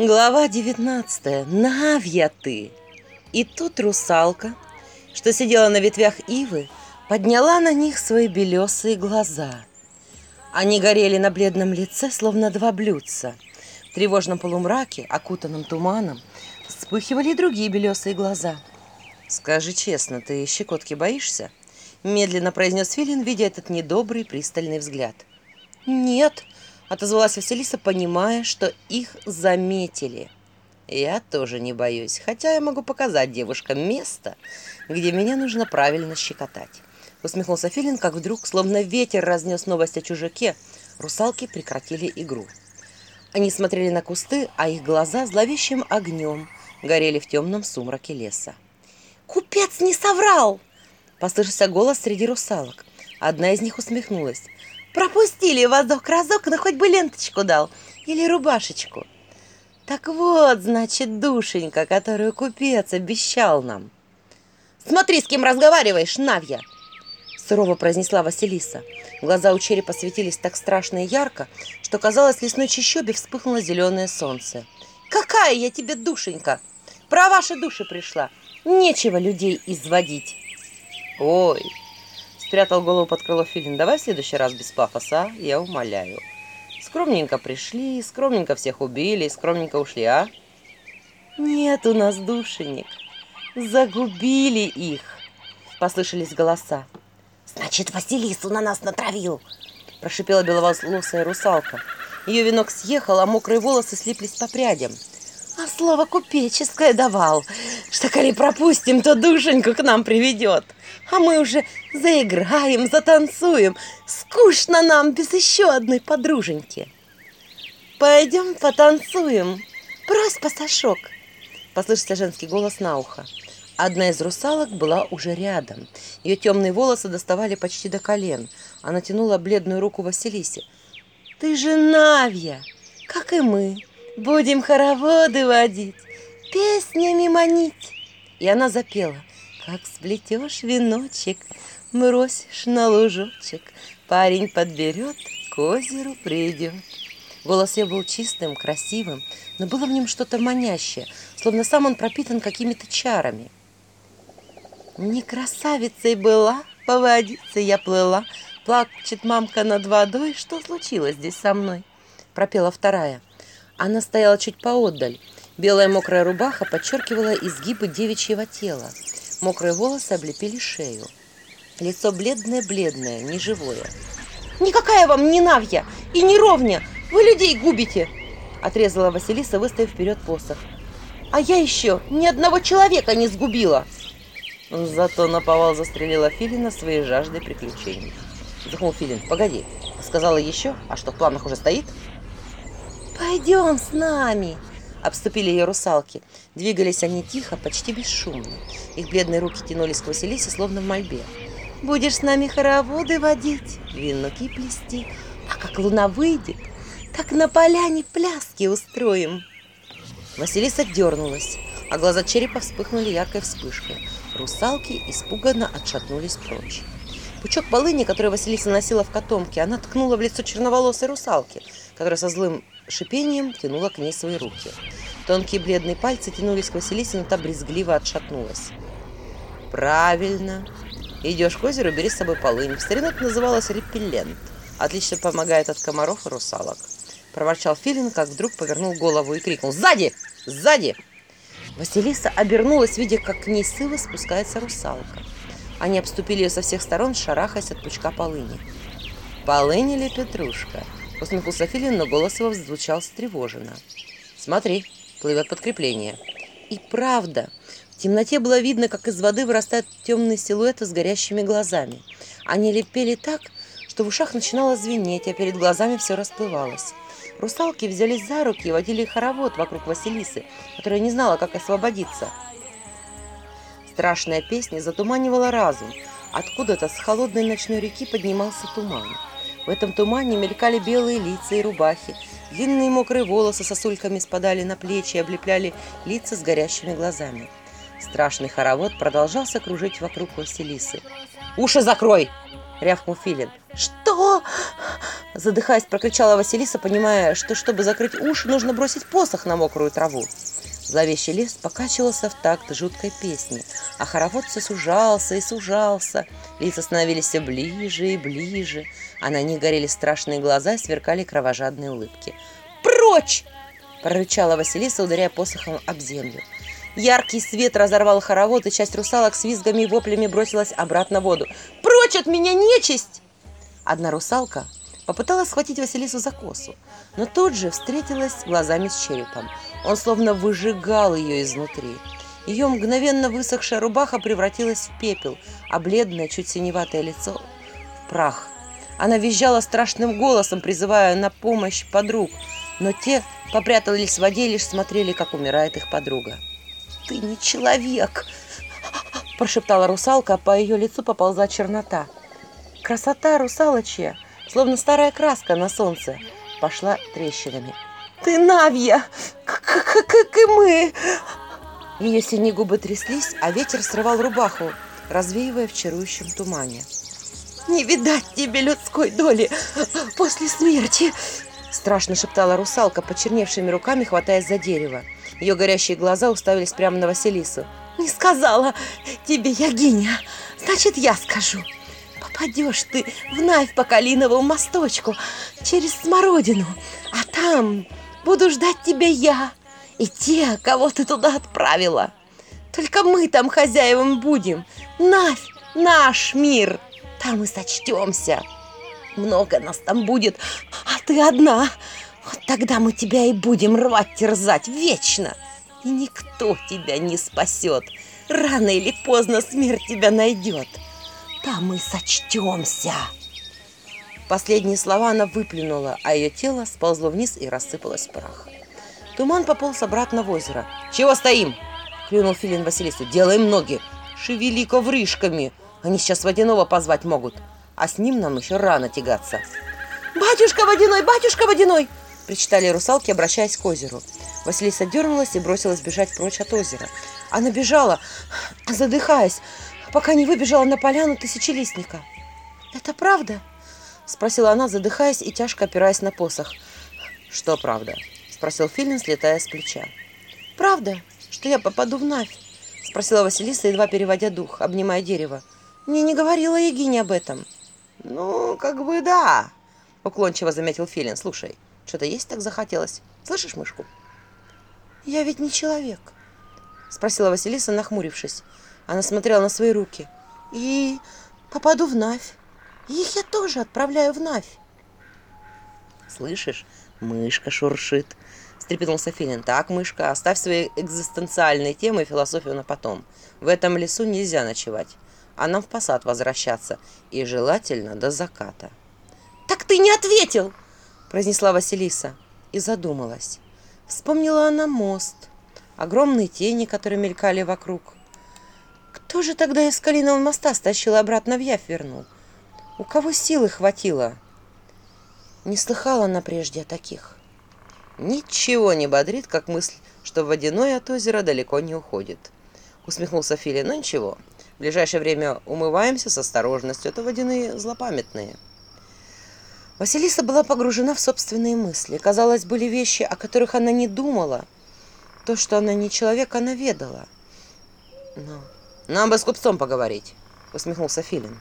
Глава 19. Навья ты. И тут русалка, что сидела на ветвях ивы, подняла на них свои белесые глаза. Они горели на бледном лице, словно два блюдца. В тревожном полумраке, окутанном туманом, вспыхивали и другие белесые глаза. «Скажи честно, ты щекотки боишься?» Медленно произнес Филин, видя этот недобрый пристальный взгляд. «Нет», Отозвалась Василиса, понимая, что их заметили. Я тоже не боюсь, хотя я могу показать девушкам место, где меня нужно правильно щекотать. Усмехнулся Филин, как вдруг, словно ветер разнес новость о чужаке, русалки прекратили игру. Они смотрели на кусты, а их глаза зловещим огнем горели в темном сумраке леса. «Купец не соврал!» – послышался голос среди русалок. Одна из них усмехнулась пропустили воздух разок, но хоть бы ленточку дал или рубашечку. Так вот, значит, душенька, которую купец обещал нам. Смотри, с кем разговариваешь, Навья!» Сурово произнесла Василиса. Глаза у черепа светились так страшно и ярко, что, казалось, в лесной чащобе вспыхнуло зеленое солнце. «Какая я тебе душенька! Про ваши души пришла! Нечего людей изводить!» «Ой, спрятал голову под крыло Филин. «Давай в следующий раз без пафоса, а? я умоляю. Скромненько пришли, скромненько всех убили, скромненько ушли, а?» «Нет у нас душенек. Загубили их!» Послышались голоса. «Значит, Василису на нас натравил!» Прошипела беловолосая русалка. Ее венок съехал, а мокрые волосы слиплись по прядям. «А слово купеческое давал, что коли пропустим, то душеньку к нам приведет!» А мы уже заиграем, затанцуем. Скучно нам без еще одной подруженьки. Пойдем потанцуем. Брось пасашок. Послышался женский голос на ухо. Одна из русалок была уже рядом. Ее темные волосы доставали почти до колен. Она тянула бледную руку Василисе. «Ты же Навья, как и мы!» Будем хороводы водить, песнями манить. И она запела. Как сплетешь веночек, бросишь на лужочек, Парень подберет, к озеру придет. Голос ее был чистым, красивым, но было в нем что-то манящее, словно сам он пропитан какими-то чарами. Не красавицей была, по водице я плыла, плачет мамка над водой, что случилось здесь со мной? Пропела вторая. Она стояла чуть поотдаль. Белая мокрая рубаха подчеркивала изгибы девичьего тела. Мокрые волосы облепили шею. Лицо бледное-бледное, неживое. «Никакая вам не Навья и не Ровня! Вы людей губите!» Отрезала Василиса, выставив вперед посох. «А я еще ни одного человека не сгубила!» Зато наповал застрелила Филина своей жаждой приключений. Вздохнул Филин. «Погоди, сказала еще, а что, в планах уже стоит?» «Пойдем с нами!» Обступили ее русалки. Двигались они тихо, почти бесшумно. Их бледные руки тянулись к Василисе, словно в мольбе. «Будешь с нами хороводы водить, венки плести, а как луна выйдет, так на поляне пляски устроим!» Василиса дернулась, а глаза черепа вспыхнули яркой вспышкой. Русалки испуганно отшатнулись прочь. Пучок полыни, который Василиса носила в котомке, она ткнула в лицо черноволосой русалки, которая со злым шипением тянула к ней свои руки. Тонкие бледные пальцы тянулись к Василисе, но та брезгливо отшатнулась. «Правильно. Идешь к озеру, бери с собой полынь. В старину это называлось репеллент. Отлично помогает от комаров и русалок». Проворчал Филин, как вдруг повернул голову и крикнул «Сзади! Сзади!» Василиса обернулась, видя, как к ней сыла спускается русалка. Они обступили ее со всех сторон, шарахаясь от пучка полыни. «Полынь или петрушка?» – усмехнулся Филин, но голос его звучал встревоженно. «Смотри, плывет подкрепление». И правда, в темноте было видно, как из воды вырастают темные силуэты с горящими глазами. Они лепели так, что в ушах начинало звенеть, а перед глазами все расплывалось. Русалки взялись за руки и водили хоровод вокруг Василисы, которая не знала, как освободиться – Страшная песня затуманивала разум. Откуда-то с холодной ночной реки поднимался туман. В этом тумане мелькали белые лица и рубахи. Длинные мокрые волосы сосульками спадали на плечи и облепляли лица с горящими глазами. Страшный хоровод продолжался кружить вокруг Василисы. «Уши закрой!» — рявкнул Филин. «Что? Задыхаясь, прокричала Василиса, понимая, что, чтобы закрыть уши, нужно бросить посох на мокрую траву. Зловещий лес покачивался в такт жуткой песни, а хоровод все сужался и сужался. Лица становились все ближе и ближе, а на них горели страшные глаза и сверкали кровожадные улыбки. «Прочь!» – прорычала Василиса, ударяя посохом об землю. Яркий свет разорвал хоровод, и часть русалок с визгами и воплями бросилась обратно в воду. «Прочь от меня, нечисть!» Одна русалка попыталась схватить Василису за косу, но тут же встретилась глазами с черепом. Он словно выжигал ее изнутри. Ее мгновенно высохшая рубаха превратилась в пепел, а бледное, чуть синеватое лицо – в прах. Она визжала страшным голосом, призывая на помощь подруг, но те попрятались в воде и лишь смотрели, как умирает их подруга. «Ты не человек!» – прошептала русалка, а по ее лицу поползла чернота. Красота русалочья, словно старая краска на солнце, пошла трещинами. «Ты Навья, как и мы!» Ее синие губы тряслись, а ветер срывал рубаху, развеивая в чарующем тумане. «Не видать тебе людской доли после смерти!» Страшно шептала русалка, почерневшими руками хватаясь за дерево. Ее горящие глаза уставились прямо на Василису. «Не сказала тебе, Ягиня! Значит, я скажу! Попадешь ты в Навь по Калиновому мосточку через Смородину, а там буду ждать тебя я!» и те, кого ты туда отправила. Только мы там хозяевам будем. Навь, наш мир. Там и сочтемся. Много нас там будет, а ты одна. Вот тогда мы тебя и будем рвать, терзать вечно. И никто тебя не спасет. Рано или поздно смерть тебя найдет. Там мы сочтемся. Последние слова она выплюнула, а ее тело сползло вниз и рассыпалось в прах. Туман пополз обратно в озеро. «Чего стоим?» – клюнул Филин Василису. «Делаем ноги! Шевели ковришками! Они сейчас водяного позвать могут, а с ним нам еще рано тягаться!» «Батюшка водяной! Батюшка водяной!» – причитали русалки, обращаясь к озеру. Василиса дернулась и бросилась бежать прочь от озера. Она бежала, задыхаясь, пока не выбежала на поляну тысячелистника. «Это правда?» – спросила она, задыхаясь и тяжко опираясь на посох. «Что правда?» спросил Филин, слетая с плеча. «Правда, что я попаду в Навь?» – спросила Василиса, едва переводя дух, обнимая дерево. «Мне не говорила Егиня об этом». «Ну, как бы да», – уклончиво заметил Филин. «Слушай, что-то есть так захотелось. Слышишь мышку?» «Я ведь не человек», – спросила Василиса, нахмурившись. Она смотрела на свои руки. «И попаду в Навь. Их я тоже отправляю в Навь». «Слышишь, мышка шуршит», встрепенулся Филин. «Так, мышка, оставь свои экзистенциальные темы и философию на потом. В этом лесу нельзя ночевать, а нам в посад возвращаться, и желательно до заката». «Так ты не ответил!» – произнесла Василиса и задумалась. Вспомнила она мост, огромные тени, которые мелькали вокруг. Кто же тогда из Калинового моста стащил обратно в Явь вернул? У кого силы хватило? Не слыхала она прежде о таких. «Ничего не бодрит, как мысль, что водяной от озера далеко не уходит». Усмехнулся Филин. «Ну ничего, в ближайшее время умываемся с осторожностью, это водяные злопамятные». Василиса была погружена в собственные мысли. Казалось, были вещи, о которых она не думала. То, что она не человек, она ведала. Но... «Нам бы с купцом поговорить», — усмехнулся Филин.